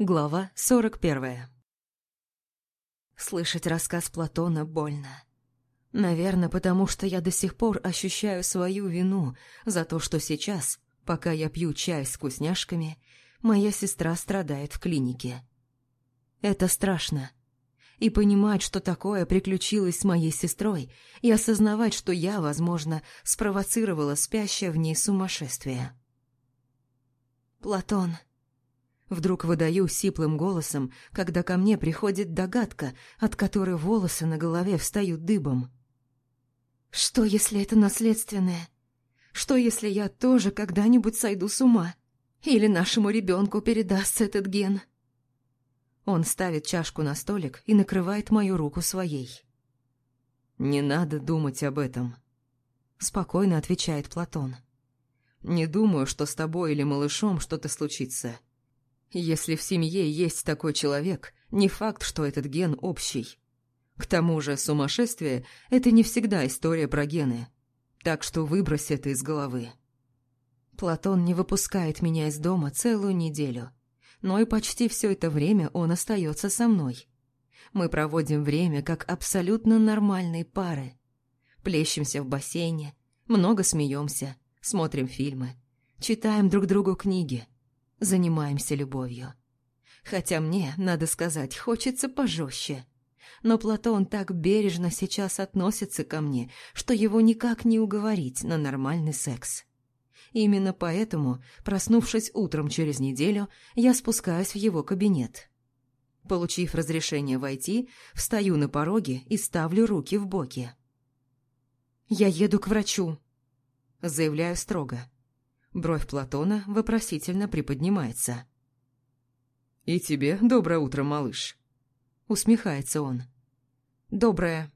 Глава 41 Слышать рассказ Платона больно. Наверное, потому что я до сих пор ощущаю свою вину за то, что сейчас, пока я пью чай с вкусняшками, моя сестра страдает в клинике. Это страшно. И понимать, что такое приключилось с моей сестрой, и осознавать, что я, возможно, спровоцировала спящее в ней сумасшествие. «Платон», Вдруг выдаю сиплым голосом, когда ко мне приходит догадка, от которой волосы на голове встают дыбом. Что, если это наследственное? Что, если я тоже когда-нибудь сойду с ума? Или нашему ребенку передастся этот ген? Он ставит чашку на столик и накрывает мою руку своей. «Не надо думать об этом», — спокойно отвечает Платон. «Не думаю, что с тобой или малышом что-то случится. Если в семье есть такой человек, не факт, что этот ген общий. К тому же сумасшествие – это не всегда история про гены. Так что выбрось это из головы. Платон не выпускает меня из дома целую неделю. Но и почти все это время он остается со мной. Мы проводим время как абсолютно нормальные пары. Плещемся в бассейне, много смеемся, смотрим фильмы, читаем друг другу книги – занимаемся любовью. Хотя мне, надо сказать, хочется пожестче. Но Платон так бережно сейчас относится ко мне, что его никак не уговорить на нормальный секс. Именно поэтому, проснувшись утром через неделю, я спускаюсь в его кабинет. Получив разрешение войти, встаю на пороге и ставлю руки в боки. «Я еду к врачу», — заявляю строго. Бровь Платона вопросительно приподнимается. «И тебе доброе утро, малыш», — усмехается он. «Доброе».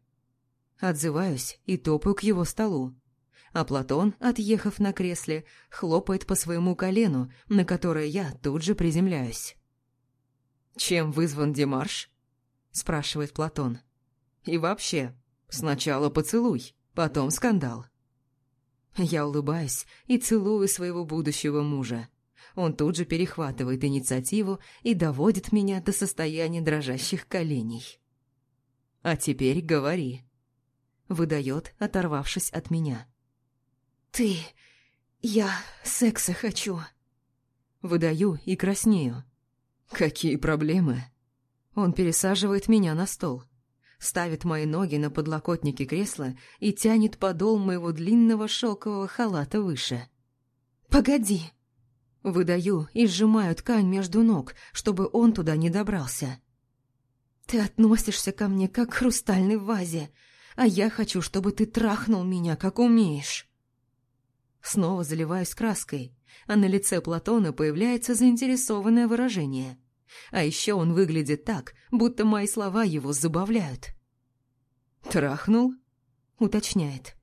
Отзываюсь и топаю к его столу. А Платон, отъехав на кресле, хлопает по своему колену, на которое я тут же приземляюсь. «Чем вызван Демарш?» – спрашивает Платон. «И вообще, сначала поцелуй, потом скандал». Я улыбаюсь и целую своего будущего мужа. Он тут же перехватывает инициативу и доводит меня до состояния дрожащих коленей. «А теперь говори», — выдает, оторвавшись от меня. «Ты... я секса хочу». Выдаю и краснею. «Какие проблемы?» Он пересаживает меня на стол ставит мои ноги на подлокотники кресла и тянет подол моего длинного шелкового халата выше. «Погоди!» Выдаю и сжимаю ткань между ног, чтобы он туда не добрался. «Ты относишься ко мне, как к хрустальной вазе, а я хочу, чтобы ты трахнул меня, как умеешь». Снова заливаюсь краской, а на лице Платона появляется заинтересованное выражение – а еще он выглядит так, будто мои слова его забавляют. «Трахнул?» — уточняет.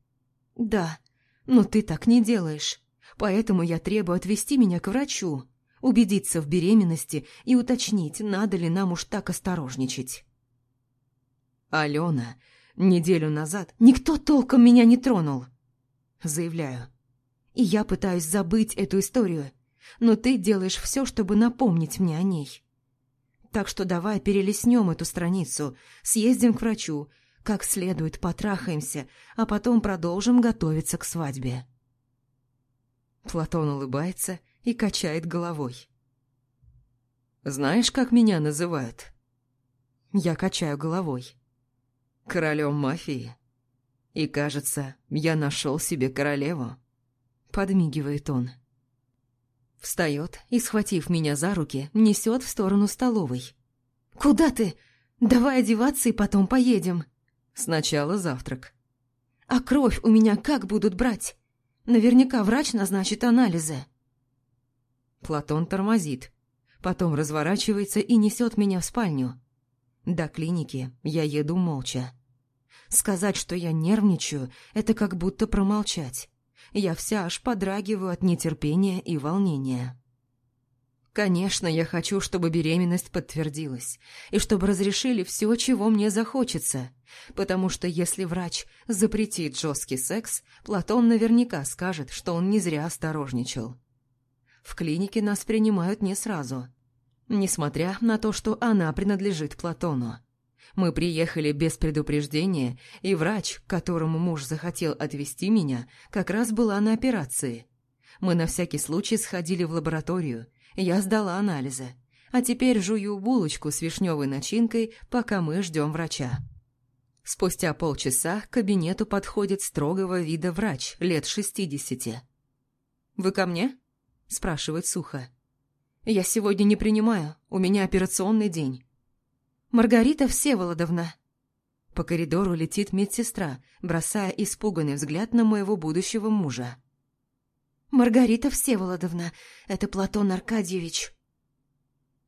«Да, но ты так не делаешь, поэтому я требую отвезти меня к врачу, убедиться в беременности и уточнить, надо ли нам уж так осторожничать». «Алена, неделю назад никто толком меня не тронул», — заявляю. «И я пытаюсь забыть эту историю, но ты делаешь все, чтобы напомнить мне о ней. Так что давай перелеснем эту страницу, съездим к врачу, как следует потрахаемся, а потом продолжим готовиться к свадьбе. Платон улыбается и качает головой. «Знаешь, как меня называют?» Я качаю головой. «Королем мафии. И, кажется, я нашел себе королеву», — подмигивает он. Встает и, схватив меня за руки, несет в сторону столовой. «Куда ты? Давай одеваться и потом поедем». «Сначала завтрак». «А кровь у меня как будут брать? Наверняка врач назначит анализы». Платон тормозит, потом разворачивается и несет меня в спальню. До клиники я еду молча. Сказать, что я нервничаю, это как будто промолчать. Я вся аж подрагиваю от нетерпения и волнения. Конечно, я хочу, чтобы беременность подтвердилась, и чтобы разрешили все, чего мне захочется, потому что если врач запретит жесткий секс, Платон наверняка скажет, что он не зря осторожничал. В клинике нас принимают не сразу. несмотря на то, что она принадлежит Платону. Мы приехали без предупреждения, и врач, которому муж захотел отвезти меня, как раз была на операции. Мы на всякий случай сходили в лабораторию, я сдала анализы, а теперь жую булочку с вишневой начинкой, пока мы ждем врача. Спустя полчаса к кабинету подходит строгого вида врач лет шестидесяти. «Вы ко мне?» – спрашивает сухо. «Я сегодня не принимаю, у меня операционный день». «Маргарита Всеволодовна». По коридору летит медсестра, бросая испуганный взгляд на моего будущего мужа. «Маргарита Всеволодовна, это Платон Аркадьевич».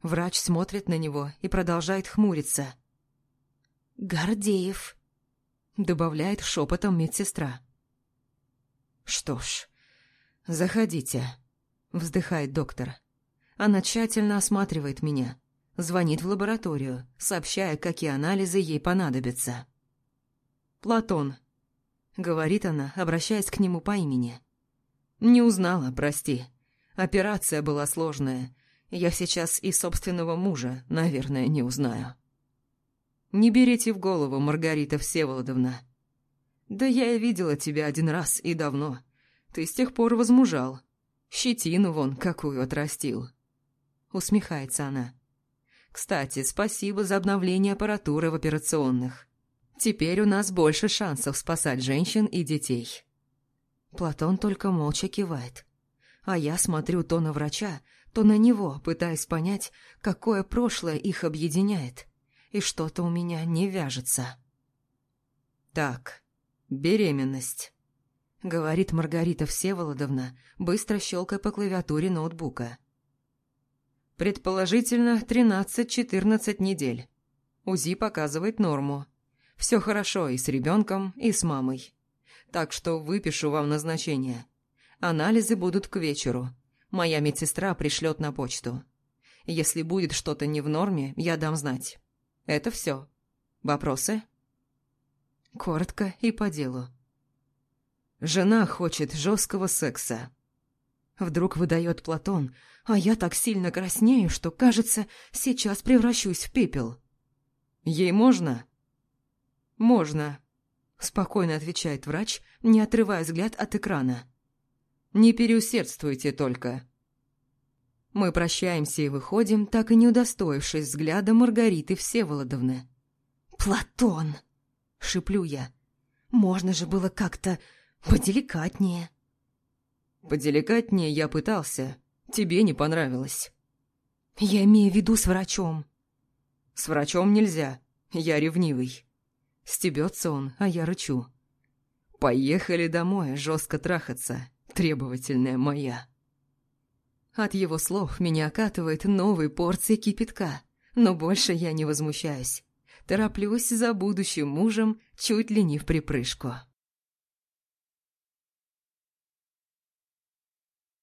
Врач смотрит на него и продолжает хмуриться. «Гордеев», — добавляет шепотом медсестра. «Что ж, заходите», — вздыхает доктор. Она тщательно осматривает меня, звонит в лабораторию, сообщая, какие анализы ей понадобятся. «Платон», — говорит она, обращаясь к нему по имени. «Не узнала, прости. Операция была сложная. Я сейчас и собственного мужа, наверное, не узнаю». Не берите в голову, Маргарита Всеволодовна. Да я и видела тебя один раз и давно. Ты с тех пор возмужал. Щетину вон какую отрастил. Усмехается она. Кстати, спасибо за обновление аппаратуры в операционных. Теперь у нас больше шансов спасать женщин и детей. Платон только молча кивает. А я смотрю то на врача, то на него, пытаясь понять, какое прошлое их объединяет и что-то у меня не вяжется. «Так, беременность», — говорит Маргарита Всеволодовна, быстро щелкая по клавиатуре ноутбука. «Предположительно, 13-14 недель. УЗИ показывает норму. Все хорошо и с ребенком, и с мамой. Так что выпишу вам назначение. Анализы будут к вечеру. Моя медсестра пришлет на почту. Если будет что-то не в норме, я дам знать». Это все. Вопросы? Коротко и по делу. Жена хочет жесткого секса. Вдруг выдает Платон, а я так сильно краснею, что, кажется, сейчас превращусь в пепел. Ей можно? Можно, спокойно отвечает врач, не отрывая взгляд от экрана. Не переусердствуйте только. Мы прощаемся и выходим, так и не удостоившись взгляда Маргариты Всеволодовны. «Платон!» — шиплю я. «Можно же было как-то поделикатнее». «Поделикатнее я пытался. Тебе не понравилось». «Я имею в виду с врачом». «С врачом нельзя. Я ревнивый». Стебется он, а я рычу. «Поехали домой жестко трахаться, требовательная моя». От его слов меня окатывает новой порцией кипятка, но больше я не возмущаюсь. Тороплюсь за будущим мужем чуть ли не в припрыжку.